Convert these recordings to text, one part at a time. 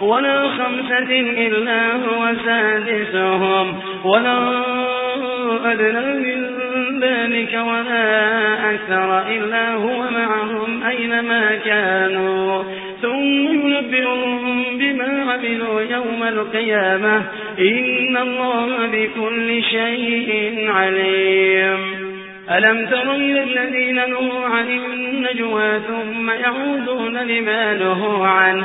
ولا خمسة إلا هو سادسهم. ولا أدنى من ذلك ولا أكثر إلا هو معهم أينما كانوا. ثم ينبئهم بما عملوا يوم القيامة. إن الله بكل شيء عليم. ألم تر إلى الذين نهوا عن النجوى ثم يعودون لما نهوا عنه؟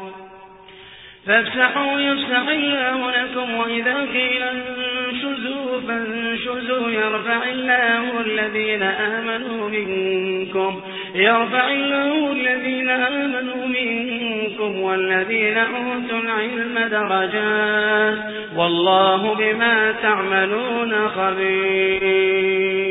فافسحوا يفسح الله لكم وإذا قيل انشزوا فانشزوا يرفع الله الذين آمنوا منكم يرفع الله الذين آمنوا منكم والذين أوتوا العلم درجات والله بما تعملون خبير.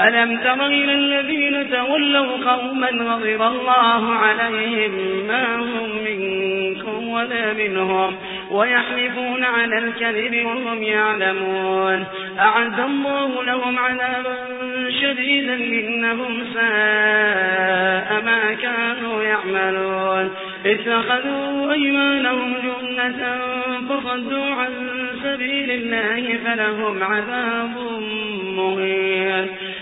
ألم تر إلى الذين تولوا قوما غضب الله عليهم ما هم منكم ولا منهم ويحلفون على الكذب وهم يعلمون أعد الله لهم عذابا شديدا إنهم ساء ما كانوا يعملون اتخذوا أيمانهم جنة فصدوا عن سبيل الله فلهم عذاب مهين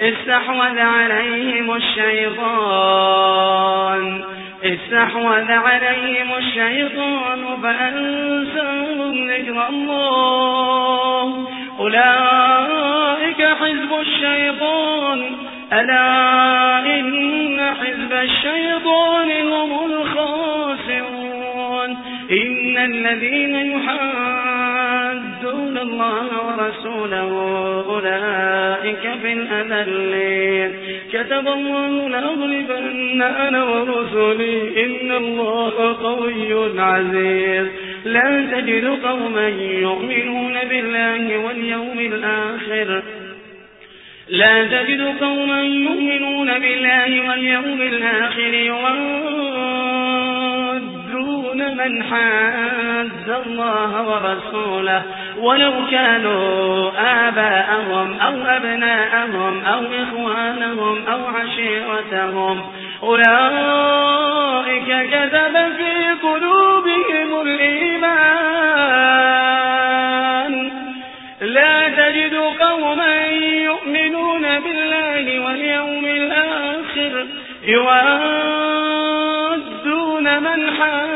استحوذ عليهم الشيطان. استحوذ عليهم الشيطان فأنساهم ذكر الله. أولئك حزب الشيطان. ألا إن حزب الشيطان هم الخاسرون. إن الذين يحادون الله ورسوله أولئك في الأذلين كتب الله لأغلبن أنا ورسلي إن الله قوي عزيز لا تجد قوما يؤمنون بالله واليوم الآخر لا تجد قوما يؤمنون بالله واليوم الآخر يوادون من حاد الله ورسوله ولو كانوا آباءهم أو أبناءهم أو إخوانهم أو عشيرتهم. أولئك كذب في قلوبهم الإيمان. لا تجد قوما يؤمنون بالله واليوم الآخر يوادون من حاد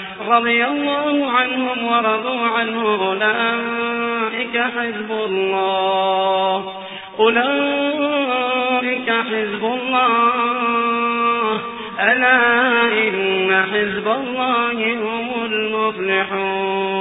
رضي الله عنهم ورضوا عنه أولئك حزب الله. أولئك حزب الله. ألا إن حزب الله هم المفلحون.